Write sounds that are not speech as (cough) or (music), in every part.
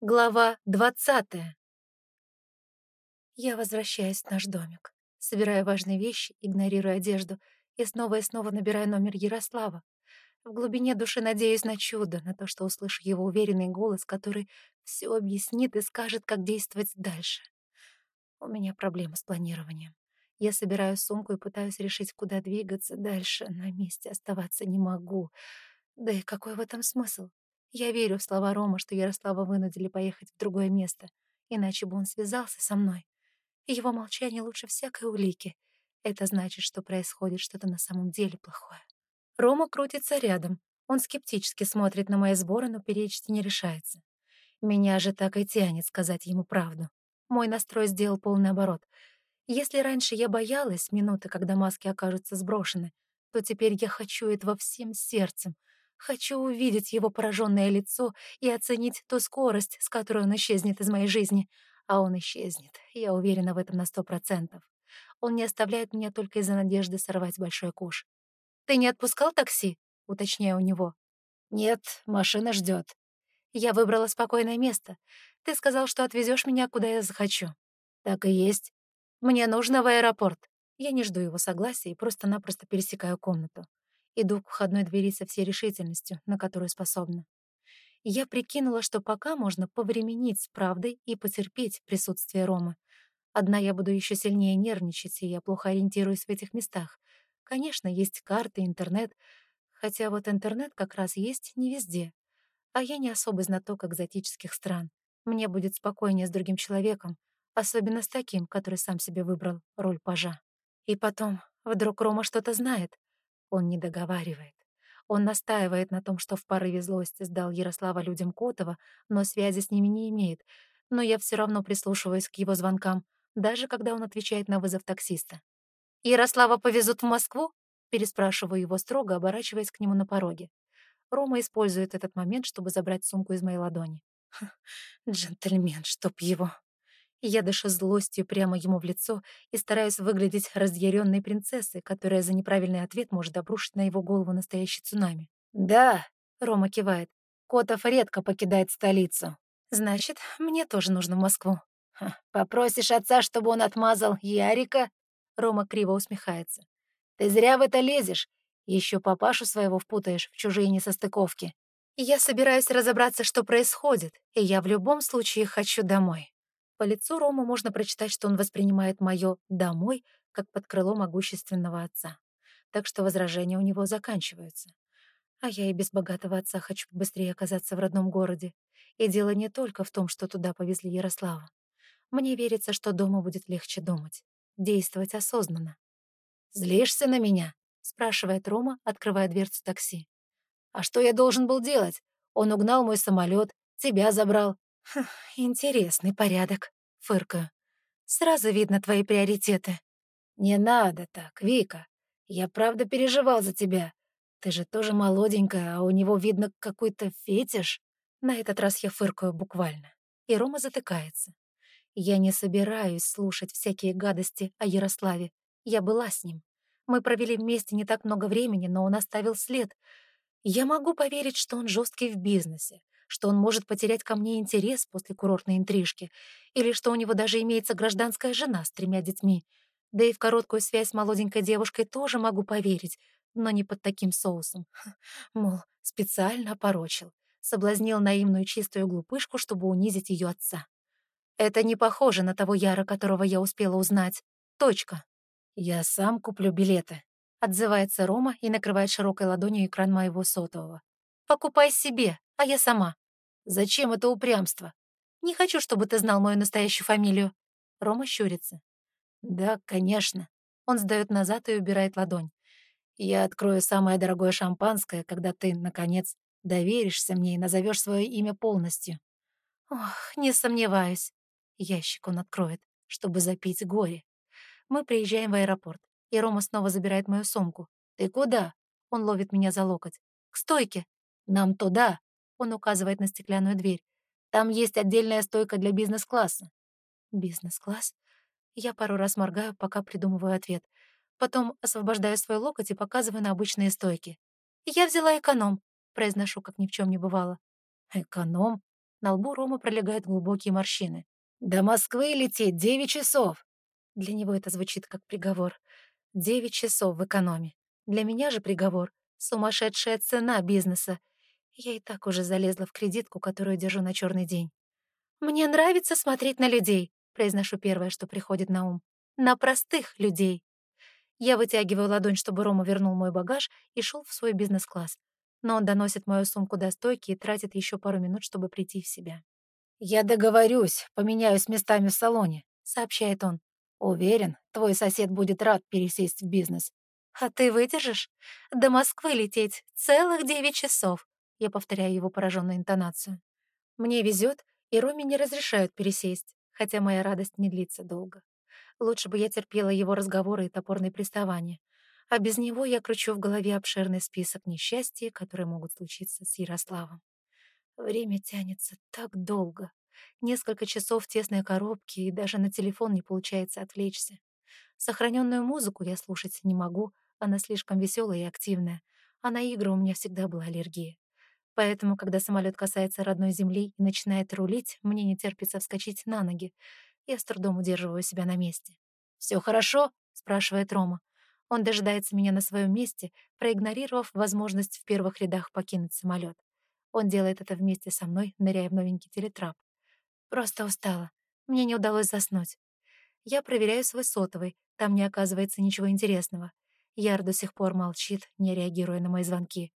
Глава двадцатая. Я возвращаюсь в наш домик, собираю важные вещи, игнорируя одежду, и снова и снова набираю номер Ярослава. В глубине души надеюсь на чудо, на то, что услышу его уверенный голос, который все объяснит и скажет, как действовать дальше. У меня проблема с планированием. Я собираю сумку и пытаюсь решить, куда двигаться дальше. На месте оставаться не могу. Да и какой в этом смысл? Я верю в слова Рома, что Ярослава вынудили поехать в другое место, иначе бы он связался со мной. Его молчание лучше всякой улики. Это значит, что происходит что-то на самом деле плохое. Рома крутится рядом. Он скептически смотрит на мои сборы, но перечить не решается. Меня же так и тянет сказать ему правду. Мой настрой сделал полный оборот. Если раньше я боялась минуты, когда маски окажутся сброшены, то теперь я хочу этого всем сердцем — Хочу увидеть его пораженное лицо и оценить ту скорость, с которой он исчезнет из моей жизни. А он исчезнет, я уверена в этом на сто процентов. Он не оставляет меня только из-за надежды сорвать большой куш. «Ты не отпускал такси?» — уточняю у него. «Нет, машина ждет. Я выбрала спокойное место. Ты сказал, что отвезешь меня, куда я захочу. Так и есть. Мне нужно в аэропорт. Я не жду его согласия и просто-напросто пересекаю комнату. Иду к входной двери со всей решительностью, на которую способна. Я прикинула, что пока можно повременить с правдой и потерпеть присутствие Ромы. Одна я буду еще сильнее нервничать, и я плохо ориентируюсь в этих местах. Конечно, есть карты, интернет, хотя вот интернет как раз есть не везде. А я не особо знаток экзотических стран. Мне будет спокойнее с другим человеком, особенно с таким, который сам себе выбрал роль пажа. И потом, вдруг Рома что-то знает, он не договаривает. Он настаивает на том, что в порыве злости сдал Ярослава людям Котова, но связи с ними не имеет. Но я все равно прислушиваюсь к его звонкам, даже когда он отвечает на вызов таксиста. «Ярослава повезут в Москву?» Переспрашиваю его строго, оборачиваясь к нему на пороге. Рома использует этот момент, чтобы забрать сумку из моей ладони. Джентльмен, чтоб его. Я дышу злостью прямо ему в лицо и стараюсь выглядеть разъяренной принцессой, которая за неправильный ответ может обрушить на его голову настоящий цунами. «Да», — Рома кивает, — «Котов редко покидает столицу. Значит, мне тоже нужно в Москву». «Попросишь отца, чтобы он отмазал Ярика?» Рома криво усмехается. «Ты зря в это лезешь. Еще папашу своего впутаешь в чужие несостыковки. Я собираюсь разобраться, что происходит, и я в любом случае хочу домой». По лицу Рома можно прочитать, что он воспринимает мое «домой» как под крыло могущественного отца. Так что возражения у него заканчиваются. А я и без богатого отца хочу быстрее оказаться в родном городе. И дело не только в том, что туда повезли Ярослава. Мне верится, что дома будет легче думать, действовать осознанно. «Злишься на меня?» — спрашивает Рома, открывая дверцу такси. «А что я должен был делать? Он угнал мой самолет, тебя забрал. «Интересный порядок», — фыркаю. «Сразу видно твои приоритеты». «Не надо так, Вика. Я правда переживал за тебя. Ты же тоже молоденькая, а у него видно какой-то фетиш». На этот раз я фыркаю буквально. И Рома затыкается. Я не собираюсь слушать всякие гадости о Ярославе. Я была с ним. Мы провели вместе не так много времени, но он оставил след. Я могу поверить, что он жесткий в бизнесе, что он может потерять ко мне интерес после курортной интрижки, или что у него даже имеется гражданская жена с тремя детьми. Да и в короткую связь с молоденькой девушкой тоже могу поверить, но не под таким соусом. (laughs) Мол, специально опорочил, соблазнил наивную чистую глупышку, чтобы унизить ее отца. Это не похоже на того Яра, которого я успела узнать. Точка. Я сам куплю билеты. Отзывается Рома и накрывает широкой ладонью экран моего сотового. Покупай себе, а я сама. Зачем это упрямство? Не хочу, чтобы ты знал мою настоящую фамилию. Рома щурится. Да, конечно. Он сдает назад и убирает ладонь. Я открою самое дорогое шампанское, когда ты, наконец, доверишься мне и назовешь свое имя полностью. Ох, не сомневаюсь. Ящик он откроет, чтобы запить горе. Мы приезжаем в аэропорт, и Рома снова забирает мою сумку. «Ты куда?» Он ловит меня за локоть. «К стойке!» «Нам туда!» Он указывает на стеклянную дверь. «Там есть отдельная стойка для бизнес-класса». «Бизнес-класс?» Я пару раз моргаю, пока придумываю ответ. Потом освобождаю свой локоть и показываю на обычные стойки. «Я взяла эконом», — произношу, как ни в чем не бывало. «Эконом?» На лбу Рома пролегают глубокие морщины. «До Москвы лететь девять часов!» Для него это звучит как приговор. Девять часов в экономе. Для меня же приговор — сумасшедшая цена бизнеса. Я и так уже залезла в кредитку, которую держу на черный день. «Мне нравится смотреть на людей», — произношу первое, что приходит на ум. «На простых людей». Я вытягиваю ладонь, чтобы Рома вернул мой багаж и шел в свой бизнес-класс. Но он доносит мою сумку до стойки и тратит еще пару минут, чтобы прийти в себя. «Я договорюсь, поменяюсь местами в салоне», — сообщает он. «Уверен, твой сосед будет рад пересесть в бизнес». «А ты выдержишь? До Москвы лететь целых девять часов», — я повторяю его пораженную интонацию. Мне везет, и Роме не разрешают пересесть, хотя моя радость не длится долго. Лучше бы я терпела его разговоры и топорные приставания. А без него я кручу в голове обширный список несчастий, которые могут случиться с Ярославом. Время тянется так долго. Несколько часов в тесной коробке, и даже на телефон не получается отвлечься. Сохраненную музыку я слушать не могу, она слишком веселая и активная, а на игры у меня всегда была аллергия. Поэтому, когда самолет касается родной земли и начинает рулить, мне не терпится вскочить на ноги. Я с трудом удерживаю себя на месте. «Все хорошо?» — спрашивает Рома. Он дожидается меня на своем месте, проигнорировав возможность в первых рядах покинуть самолет. Он делает это вместе со мной, ныряя в новенький телетрап. Просто устала. Мне не удалось заснуть. Я проверяю свой сотовый, там не оказывается ничего интересного. Яр до сих пор молчит, не реагируя на мои звонки.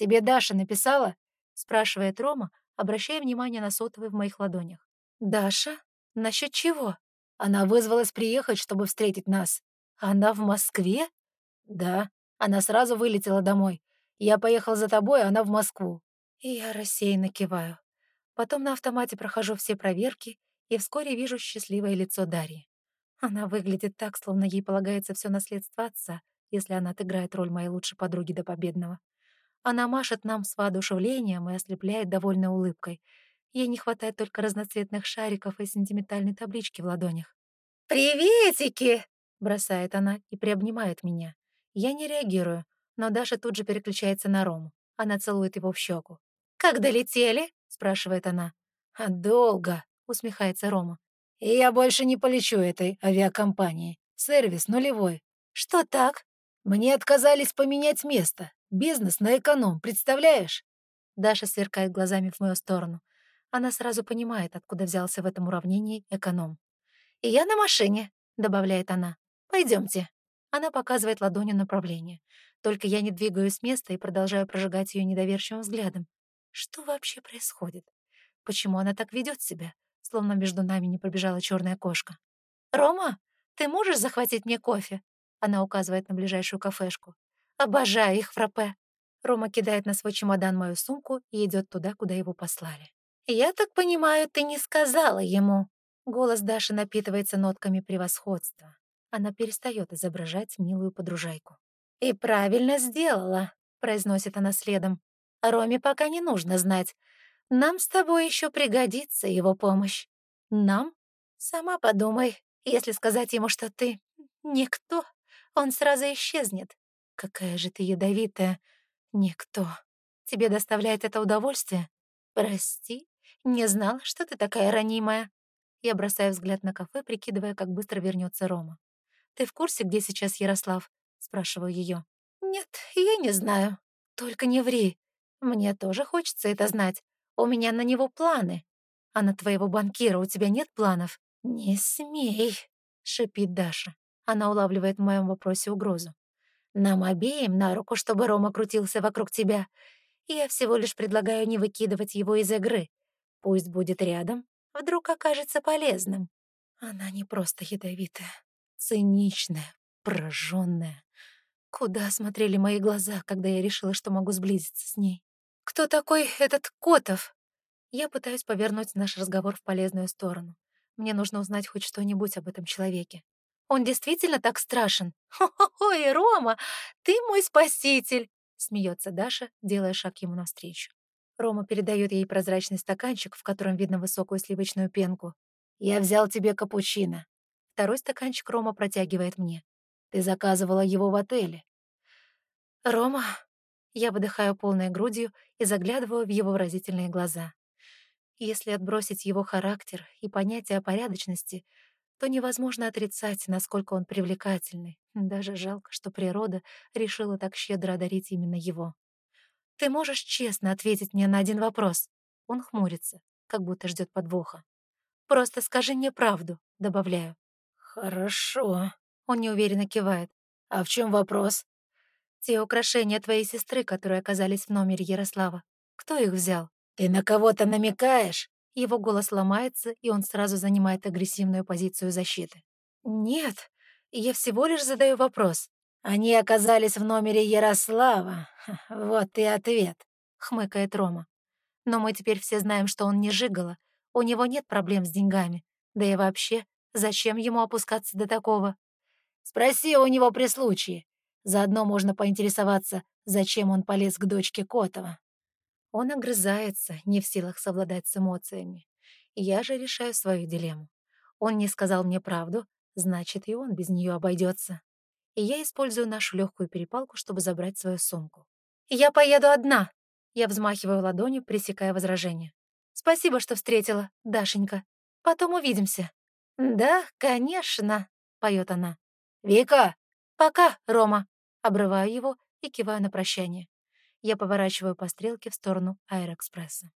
«Тебе Даша написала?» — спрашивает Рома, обращая внимание на сотовый в моих ладонях. «Даша? Насчет чего?» Она вызвалась приехать, чтобы встретить нас. Она в Москве? Да. Она сразу вылетела домой. Я поехал за тобой, а она в Москву. Я рассеянно киваю. Потом на автомате прохожу все проверки и вскоре вижу счастливое лицо Дарьи. Она выглядит так, словно ей полагается все наследство отца, если она отыграет роль моей лучшей подруги до победного. Она машет нам с воодушевлением и ослепляет довольной улыбкой — Ей не хватает только разноцветных шариков и сентиментальной таблички в ладонях. «Приветики!» — бросает она и приобнимает меня. Я не реагирую, но Даша тут же переключается на Рому. Она целует его в щеку. «Как долетели?» — спрашивает она. «А долго», — усмехается Рома. «И я больше не полечу этой авиакомпании. Сервис нулевой». «Что так?» «Мне отказались поменять место. Бизнес на эконом, представляешь?» Даша сверкает глазами в мою сторону. Она сразу понимает, откуда взялся в этом уравнении эконом. «И я на машине», — добавляет она. Пойдемте. Она показывает ладонью направление. Только я не двигаюсь с места и продолжаю прожигать ее недоверчивым взглядом. Что вообще происходит? Почему она так ведет себя, словно между нами не пробежала черная кошка? «Рома, ты можешь захватить мне кофе?» Она указывает на ближайшую кафешку. «Обожаю их фраппе». Рома кидает на свой чемодан мою сумку и идет туда, куда его послали. «Я так понимаю, ты не сказала ему?» Голос Даши напитывается нотками превосходства. Она перестает изображать милую подружайку. «И правильно сделала», — произносит она следом. «Роме пока не нужно знать. Нам с тобой еще пригодится его помощь. Нам? Сама подумай, если сказать ему, что ты никто, он сразу исчезнет. Какая же ты ядовитая. Никто. Тебе доставляет это удовольствие? Прости, не знала, что ты такая ранимая. Я бросаю взгляд на кафе, прикидывая, как быстро вернется Рома. «Ты в курсе, где сейчас Ярослав?» — спрашиваю ее. «Нет, я не знаю. Только не ври. Мне тоже хочется это знать. У меня на него планы. А на твоего банкира у тебя нет планов?» «Не смей!» — шипит Даша. Она улавливает в моем вопросе угрозу. «Нам обеим на руку, чтобы Рома крутился вокруг тебя. Я всего лишь предлагаю не выкидывать его из игры. Пусть будет рядом, вдруг окажется полезным. Она не просто ядовитая, циничная, прожженная. Куда смотрели мои глаза, когда я решила, что могу сблизиться с ней? Кто такой этот Котов? Я пытаюсь повернуть наш разговор в полезную сторону. Мне нужно узнать хоть что-нибудь об этом человеке. Он действительно так страшен? (laughs) «Ой, Рома, ты мой спаситель!» — смеется Даша, делая шаг ему навстречу. Рома передает ей прозрачный стаканчик, в котором видно высокую сливочную пенку. «Я взял тебе капучино». Второй стаканчик Рома протягивает мне. «Ты заказывала его в отеле». «Рома...» Я выдыхаю полной грудью и заглядываю в его выразительные глаза. Если отбросить его характер и понятие о порядочности, то невозможно отрицать, насколько он привлекательный. Даже жалко, что природа решила так щедро одарить именно его. «Ты можешь честно ответить мне на один вопрос?» Он хмурится, как будто ждет подвоха. «Просто скажи мне правду», — добавляю. «Хорошо», — он неуверенно кивает. «А в чем вопрос?» «Те украшения твоей сестры, которые оказались в номере Ярослава. Кто их взял?» «Ты на кого-то намекаешь?» Его голос ломается, и он сразу занимает агрессивную позицию защиты. «Нет, я всего лишь задаю вопрос. Они оказались в номере Ярослава. (laughs) Вот и ответ», — хмыкает Рома. «Но мы теперь все знаем, что он не жигало. У него нет проблем с деньгами. Да и вообще, зачем ему опускаться до такого?» «Спроси у него при случае. Заодно можно поинтересоваться, зачем он полез к дочке Котова». Он огрызается, не в силах совладать с эмоциями. Я же решаю свою дилемму. Он не сказал мне правду, значит, и он без нее обойдется. И я использую нашу легкую перепалку, чтобы забрать свою сумку. «Я поеду одна!» Я взмахиваю ладонью, пресекая возражение. «Спасибо, что встретила, Дашенька. Потом увидимся». «Да, конечно», — поет она. «Вика!» «Пока, Рома!» Обрываю его и киваю на прощание. Я поворачиваю по стрелке в сторону Аэроэкспресса.